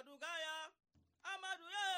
amadu gaya amadu ya